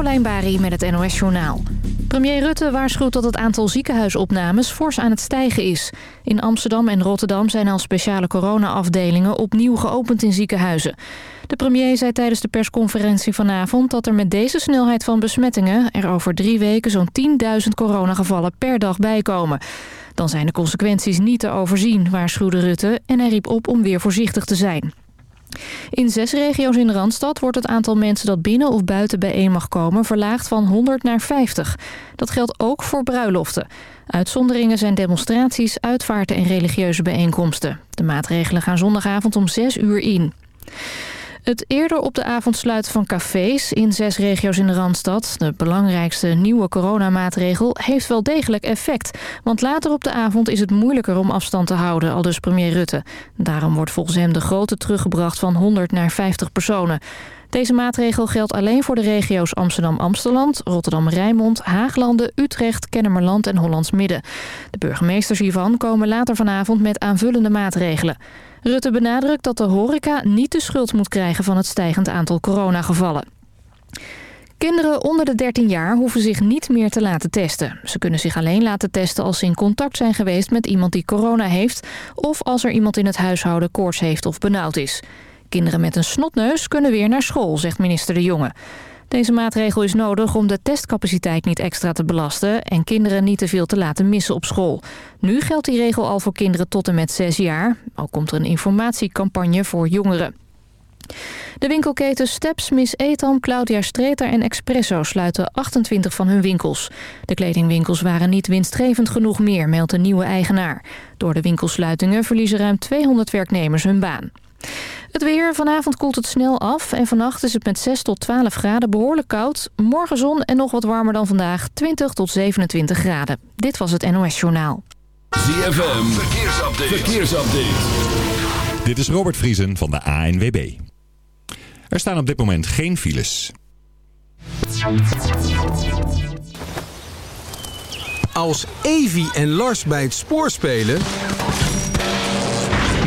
Carolijn Bari met het NOS Journaal. Premier Rutte waarschuwt dat het aantal ziekenhuisopnames fors aan het stijgen is. In Amsterdam en Rotterdam zijn al speciale corona-afdelingen opnieuw geopend in ziekenhuizen. De premier zei tijdens de persconferentie vanavond dat er met deze snelheid van besmettingen... er over drie weken zo'n 10.000 coronagevallen per dag bijkomen. Dan zijn de consequenties niet te overzien, waarschuwde Rutte... en hij riep op om weer voorzichtig te zijn. In zes regio's in de Randstad wordt het aantal mensen dat binnen of buiten bijeen mag komen verlaagd van 100 naar 50. Dat geldt ook voor bruiloften. Uitzonderingen zijn demonstraties, uitvaarten en religieuze bijeenkomsten. De maatregelen gaan zondagavond om 6 uur in. Het eerder op de avond sluiten van cafés in zes regio's in de Randstad... de belangrijkste nieuwe coronamaatregel, heeft wel degelijk effect. Want later op de avond is het moeilijker om afstand te houden, al dus premier Rutte. Daarom wordt volgens hem de grootte teruggebracht van 100 naar 50 personen. Deze maatregel geldt alleen voor de regio's Amsterdam-Amsteland, Rotterdam-Rijnmond, Haaglanden, Utrecht, Kennemerland en Hollands Midden. De burgemeesters hiervan komen later vanavond met aanvullende maatregelen. Rutte benadrukt dat de horeca niet de schuld moet krijgen van het stijgend aantal coronagevallen. Kinderen onder de 13 jaar hoeven zich niet meer te laten testen. Ze kunnen zich alleen laten testen als ze in contact zijn geweest met iemand die corona heeft... of als er iemand in het huishouden koorts heeft of benauwd is. Kinderen met een snotneus kunnen weer naar school, zegt minister De Jonge. Deze maatregel is nodig om de testcapaciteit niet extra te belasten... en kinderen niet te veel te laten missen op school. Nu geldt die regel al voor kinderen tot en met 6 jaar. Ook komt er een informatiecampagne voor jongeren. De winkelketens Steps, Miss Etam, Claudia Streeter en Expresso sluiten 28 van hun winkels. De kledingwinkels waren niet winstgevend genoeg meer, meldt een nieuwe eigenaar. Door de winkelsluitingen verliezen ruim 200 werknemers hun baan. Het weer. Vanavond koelt het snel af en vannacht is het met 6 tot 12 graden behoorlijk koud. Morgen zon en nog wat warmer dan vandaag, 20 tot 27 graden. Dit was het NOS Journaal. ZFM. Verkeersupdate. Verkeersupdate. Dit is Robert Vriesen van de ANWB. Er staan op dit moment geen files. Als Evi en Lars bij het spoor spelen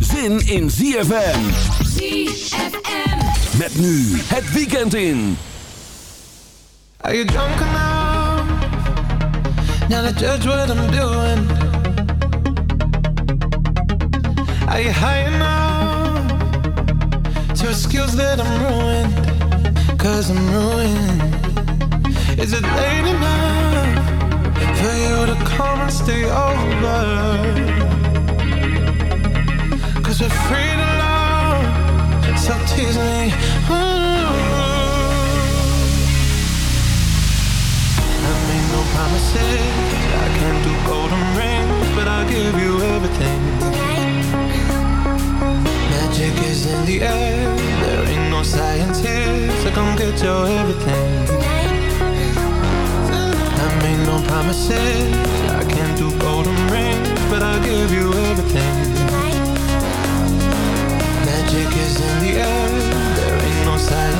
Is zin in ZFM. ZFM. Met nu het weekend in. Are you drunk enough? Now to judge what I'm doing. Are you high enough? To excuse that I'm ruined. Cause I'm ruined. Is it late enough? For you to come and stay over? Love So tease me. I no promises. I can't do golden rings But I'll give you everything. Magic is in the air. There ain't no science here So come get your everything. I no promises. I can't do golden rings But I'll give you everything air There ain't no silence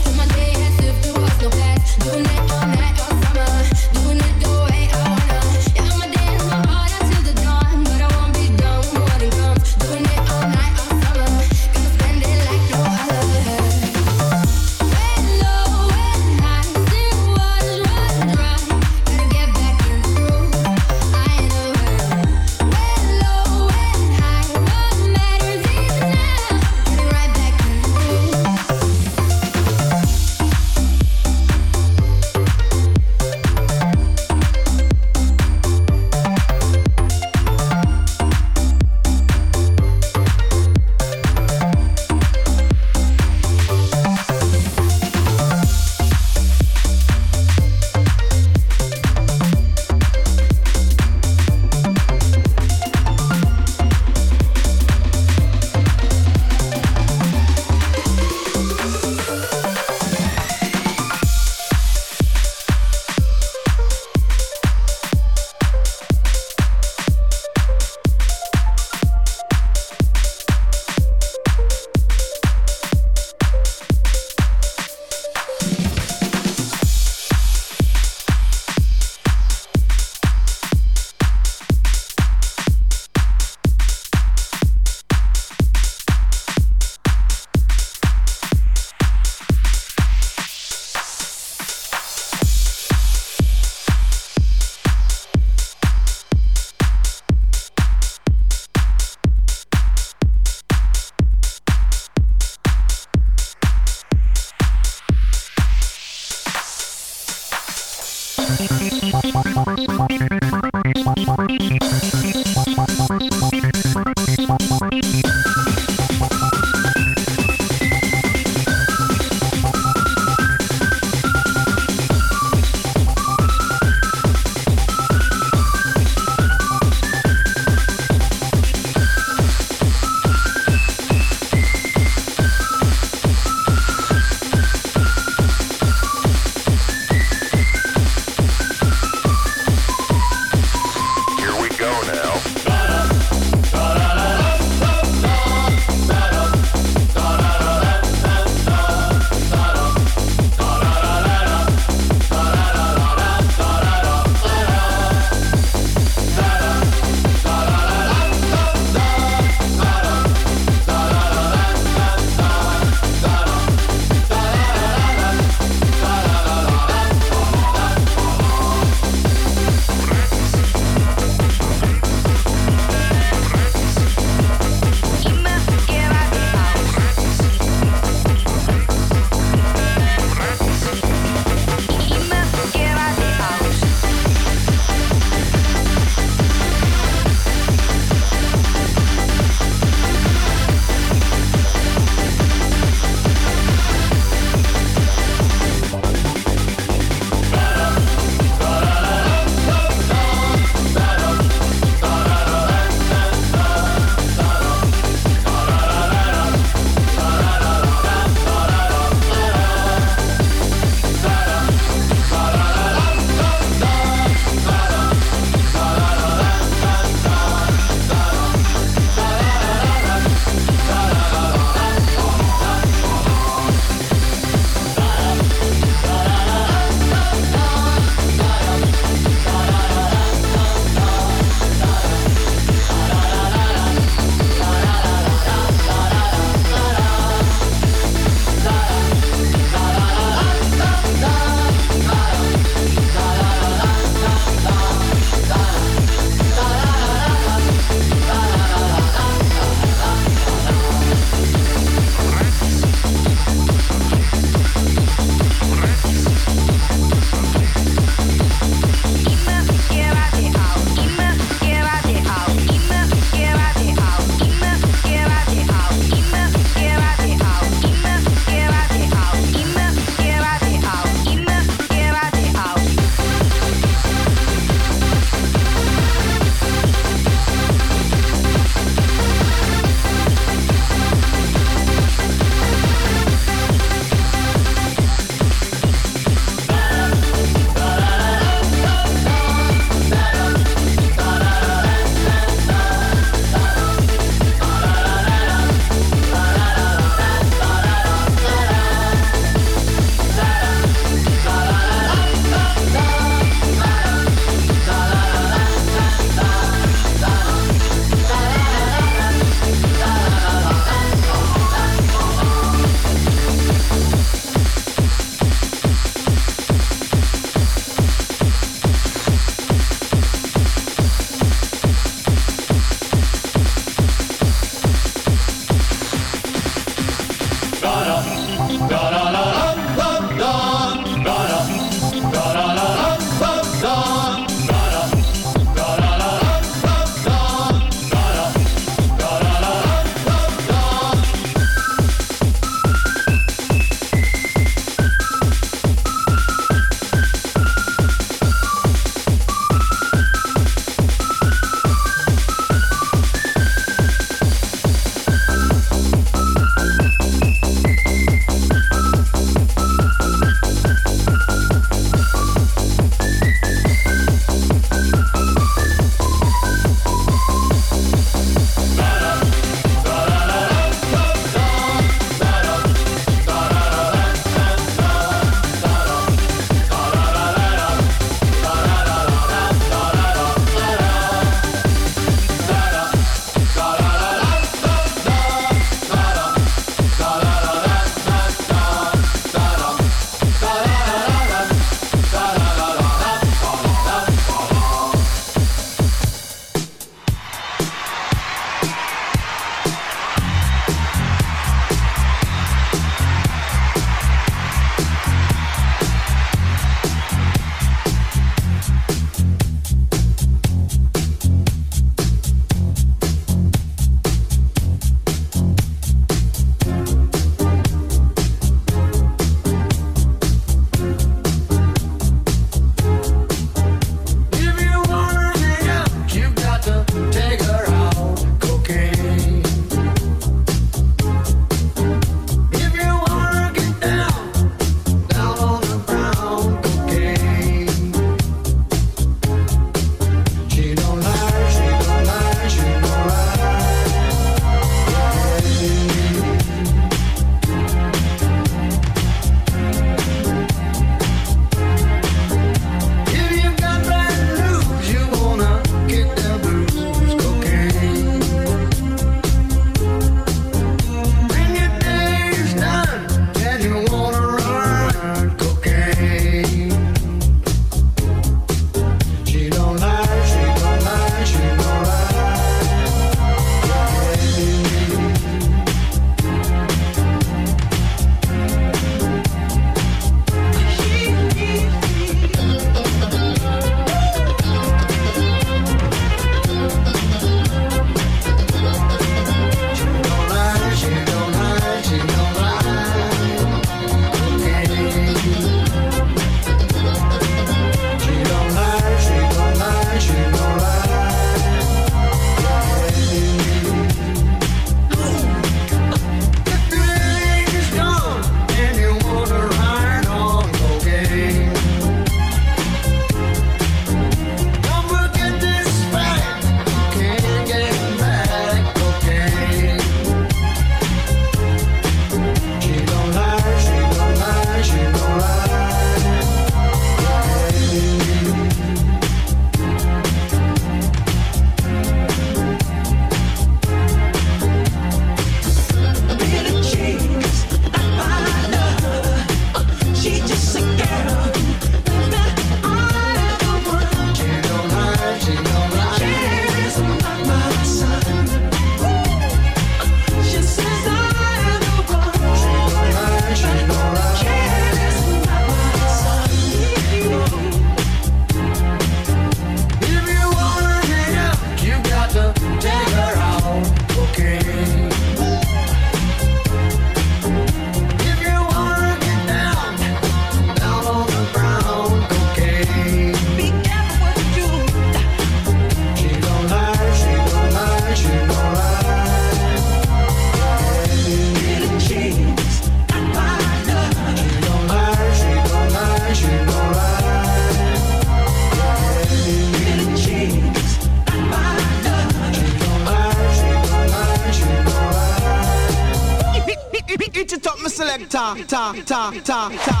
Ta ta ta ta